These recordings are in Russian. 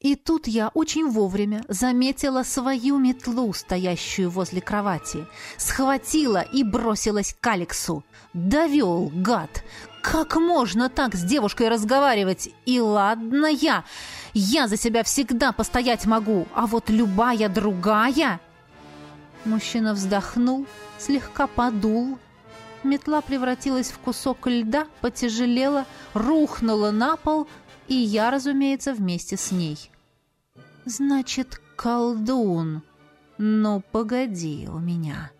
И тут я очень вовремя заметила свою метлу, стоящую возле кровати. Схватила и бросилась к Алексу. Довел, гад! Как можно так с девушкой разговаривать? И ладно я! Я за себя всегда постоять могу, а вот любая другая... Мужчина вздохнул, слегка подул. Метла превратилась в кусок льда, потяжелела, рухнула на пол — и я, разумеется, вместе с ней. «Значит, колдун. Ну, погоди у меня»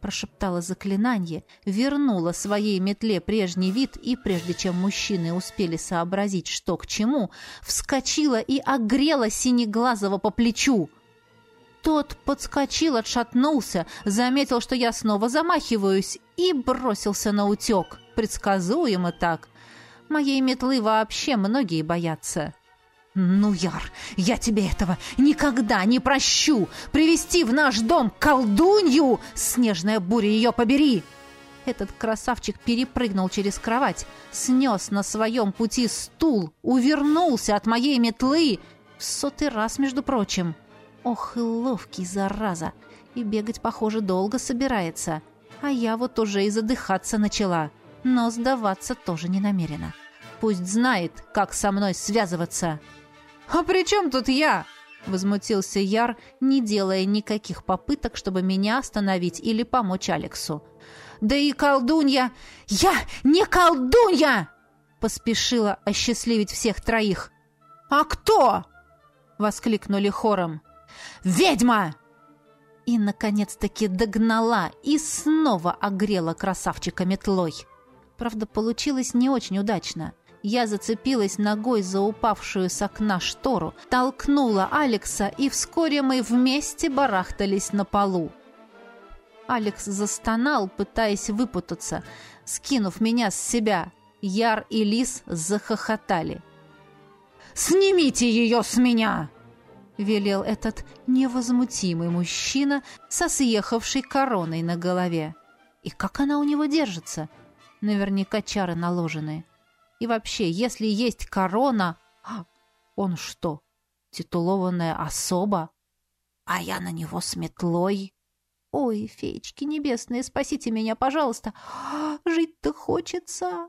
прошептала заклинание, вернула своей метле прежний вид и, прежде чем мужчины успели сообразить, что к чему, вскочила и огрела Синеглазого по плечу. Тот подскочил, отшатнулся, заметил, что я снова замахиваюсь, и бросился на утек. Предсказуемо так. Моей метлы вообще многие боятся. «Ну, Яр, я тебе этого никогда не прощу! Привести в наш дом колдунью! Снежная буря ее побери!» Этот красавчик перепрыгнул через кровать, снес на своем пути стул, увернулся от моей метлы в сотый раз, между прочим. Ох, и ловкий, зараза! И бегать, похоже, долго собирается. А я вот уже и задыхаться начала но сдаваться тоже не намерена. Пусть знает, как со мной связываться. «А при чем тут я?» — возмутился Яр, не делая никаких попыток, чтобы меня остановить или помочь Алексу. «Да и колдунья! Я не колдунья!» — поспешила осчастливить всех троих. «А кто?» — воскликнули хором. «Ведьма!» И, наконец-таки, догнала и снова огрела красавчика метлой. Правда, получилось не очень удачно. Я зацепилась ногой за упавшую с окна штору, толкнула Алекса, и вскоре мы вместе барахтались на полу. Алекс застонал, пытаясь выпутаться, скинув меня с себя. Яр и Лис захохотали. «Снимите ее с меня!» — велел этот невозмутимый мужчина со съехавшей короной на голове. «И как она у него держится?» Наверняка чары наложены. И вообще, если есть корона... А, он что, титулованная особа? А я на него с метлой? Ой, феечки небесные, спасите меня, пожалуйста. Жить-то хочется.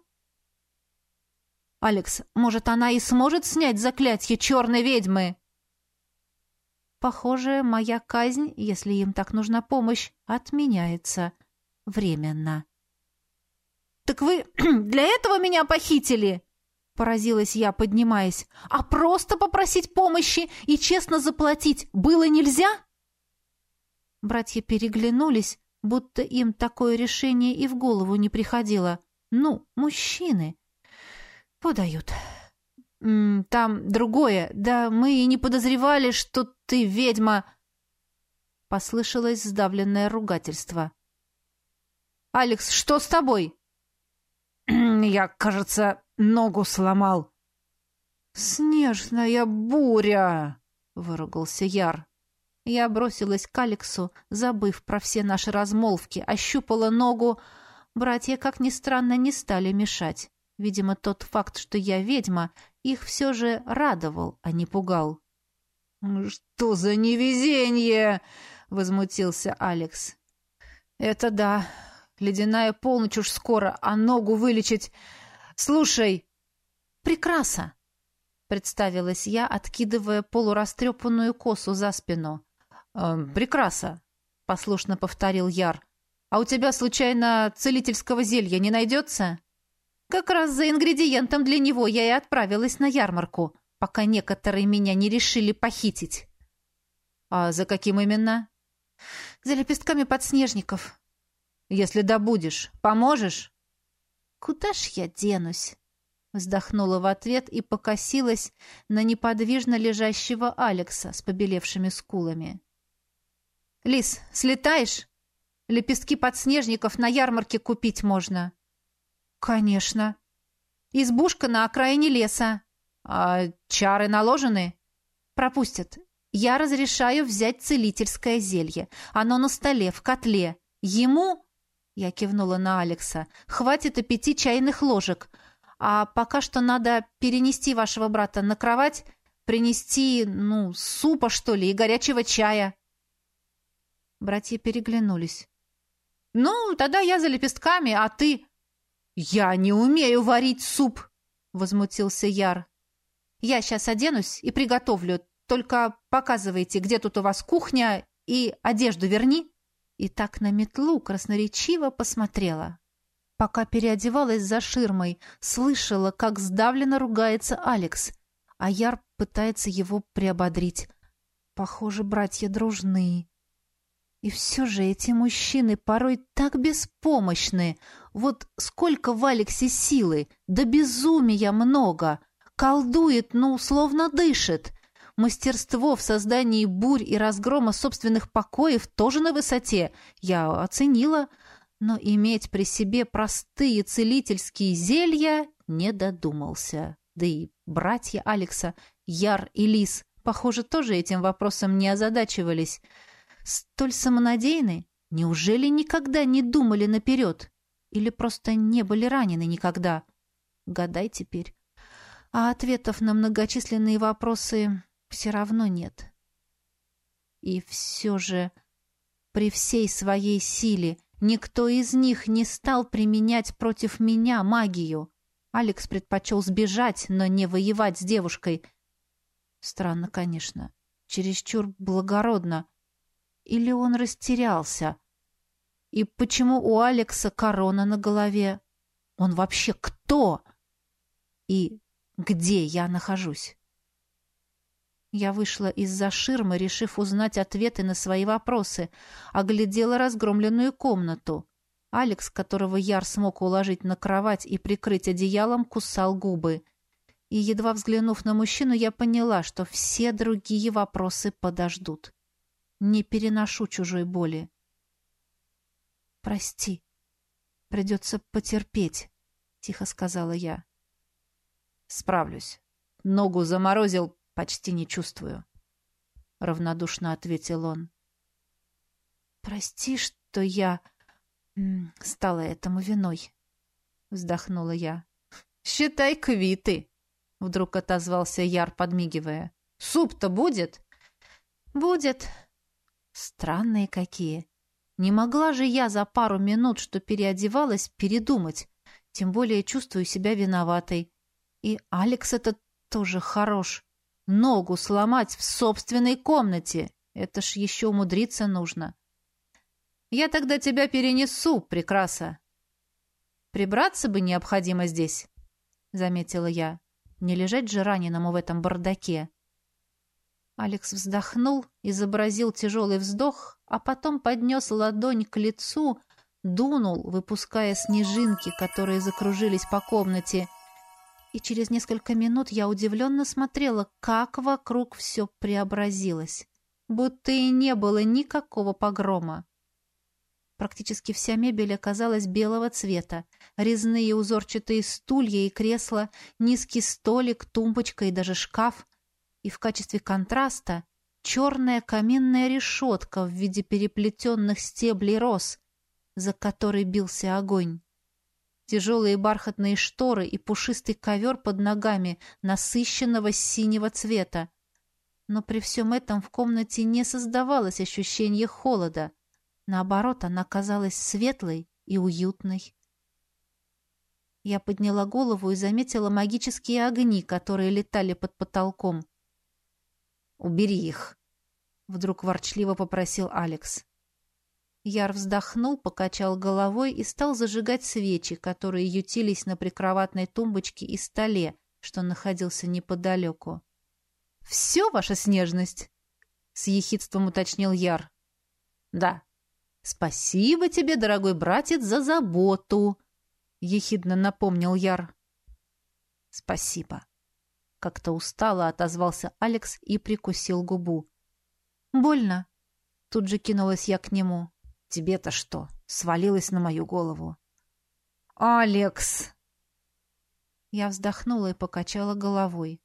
Алекс, может, она и сможет снять заклятие черной ведьмы? Похоже, моя казнь, если им так нужна помощь, отменяется. Временно. «Так вы для этого меня похитили?» Поразилась я, поднимаясь. «А просто попросить помощи и честно заплатить было нельзя?» Братья переглянулись, будто им такое решение и в голову не приходило. «Ну, мужчины!» «Подают». «Там другое. Да мы и не подозревали, что ты ведьма...» Послышалось сдавленное ругательство. «Алекс, что с тобой?» Я, кажется, ногу сломал. Снежная буря, выругался Яр. Я бросилась к Алексу, забыв про все наши размолвки, ощупала ногу. Братья, как ни странно, не стали мешать. Видимо, тот факт, что я ведьма, их все же радовал, а не пугал. «Что за невезение!» — возмутился Алекс. «Это да. Ледяная полночь уж скоро, а ногу вылечить... Слушай!» «Прекраса!» — представилась я, откидывая полурастрепанную косу за спину. «Э, «Прекраса!» — послушно повторил Яр. «А у тебя, случайно, целительского зелья не найдется?» «Как раз за ингредиентом для него я и отправилась на ярмарку, пока некоторые меня не решили похитить». «А за каким именно?» «За лепестками подснежников», если добудешь, поможешь?» «Куда ж я денусь?» Вздохнула в ответ и покосилась на неподвижно лежащего Алекса с побелевшими скулами. «Лис, слетаешь? Лепестки подснежников на ярмарке купить можно». «Конечно». «Избушка на окраине леса». «А чары наложены?» «Пропустят. Я разрешаю взять целительское зелье. Оно на столе, в котле. Ему я кивнула на Алекса. «Хватит и пяти чайных ложек. А пока что надо перенести вашего брата на кровать, принести, ну, супа, что ли, и горячего чая». Братья переглянулись. «Ну, тогда я за лепестками, а ты...» «Я не умею варить суп!» — возмутился Яр. «Я сейчас оденусь и приготовлю. Только показывайте, где тут у вас кухня, и одежду верни». И так на метлу красноречиво посмотрела. Пока переодевалась за ширмой, слышала, как сдавленно ругается Алекс, а Яр пытается его приободрить. Похоже, братья дружны. И все же эти мужчины порой так беспомощны. Вот сколько в Алексе силы, да безумия много. Колдует, ну, словно дышит. Мастерство в создании бурь и разгрома собственных покоев тоже на высоте. Я оценила, но иметь при себе простые целительские зелья не додумался. Да и братья Алекса, Яр и Лис, похоже, тоже этим вопросом не озадачивались. Столь самонадеянны? Неужели никогда не думали наперед? Или просто не были ранены никогда? Гадай теперь. А ответов на многочисленные вопросы все равно нет. И все же, при всей своей силе, никто из них не стал применять против меня магию. Алекс предпочел сбежать, но не воевать с девушкой. Странно, конечно. Чересчур благородно. Или он растерялся? И почему у Алекса корона на голове? Он вообще кто? И где я нахожусь? Я вышла из-за ширмы, решив узнать ответы на свои вопросы, оглядела разгромленную комнату. Алекс, которого Яр смог уложить на кровать и прикрыть одеялом, кусал губы. И, едва взглянув на мужчину, я поняла, что все другие вопросы подождут. Не переношу чужой боли. «Прости. Придется потерпеть», — тихо сказала я. «Справлюсь. Ногу заморозил, почти не чувствую», — равнодушно ответил он. «Прости, что я стала этому виной», — вздохнула я. «Считай квиты», — вдруг отозвался Яр, подмигивая. «Суп-то будет?» «Будет», Странные какие. Не могла же я за пару минут, что переодевалась, передумать. Тем более чувствую себя виноватой. И Алекс этот тоже хорош. Ногу сломать в собственной комнате. Это ж еще умудриться нужно. Я тогда тебя перенесу, прекраса. Прибраться бы необходимо здесь, заметила я. Не лежать же раненому в этом бардаке. Алекс вздохнул, изобразил тяжелый вздох, а потом поднес ладонь к лицу, дунул, выпуская снежинки, которые закружились по комнате. И через несколько минут я удивленно смотрела, как вокруг все преобразилось. Будто и не было никакого погрома. Практически вся мебель оказалась белого цвета. Резные узорчатые стулья и кресла, низкий столик, тумбочка и даже шкаф и в качестве контраста черная каминная решетка в виде переплетенных стеблей роз, за которой бился огонь. Тяжелые бархатные шторы и пушистый ковер под ногами насыщенного синего цвета. Но при всем этом в комнате не создавалось ощущения холода. Наоборот, она казалась светлой и уютной. Я подняла голову и заметила магические огни, которые летали под потолком. Убери их!» Вдруг ворчливо попросил Алекс. Яр вздохнул, покачал головой и стал зажигать свечи, которые ютились на прикроватной тумбочке и столе, что находился неподалеку. «Все, ваша снежность?» — с ехидством уточнил Яр. «Да. Спасибо тебе, дорогой братец, за заботу!» — ехидно напомнил Яр. «Спасибо», как-то устало отозвался Алекс и прикусил губу. «Больно?» Тут же кинулась я к нему. «Тебе-то что?» Свалилась на мою голову. «Алекс!» Я вздохнула и покачала головой.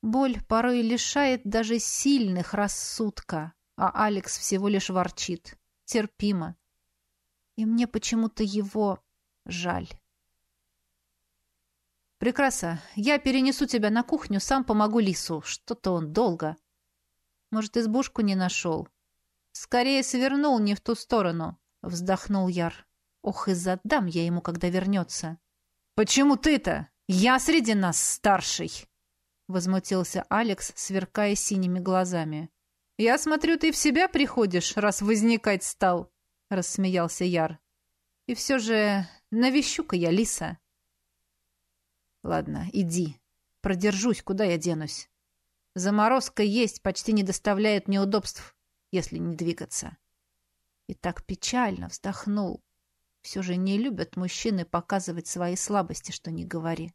Боль порой лишает даже сильных рассудка, а Алекс всего лишь ворчит. Терпимо. И мне почему-то его жаль. Прекраса, я перенесу тебя на кухню, сам помогу Лису. Что-то он долго. Может, избушку не нашел? Скорее свернул не в ту сторону, вздохнул Яр. Ох, и задам я ему, когда вернется. Почему ты-то? Я среди нас старший, возмутился Алекс, сверкая синими глазами. Я смотрю, ты в себя приходишь, раз возникать стал, рассмеялся Яр. И все же навещу-ка я Лиса. Ладно, иди. Продержусь, куда я денусь. Заморозка есть, почти не доставляет неудобств, если не двигаться. И так печально вздохнул. Все же не любят мужчины показывать свои слабости, что не говори.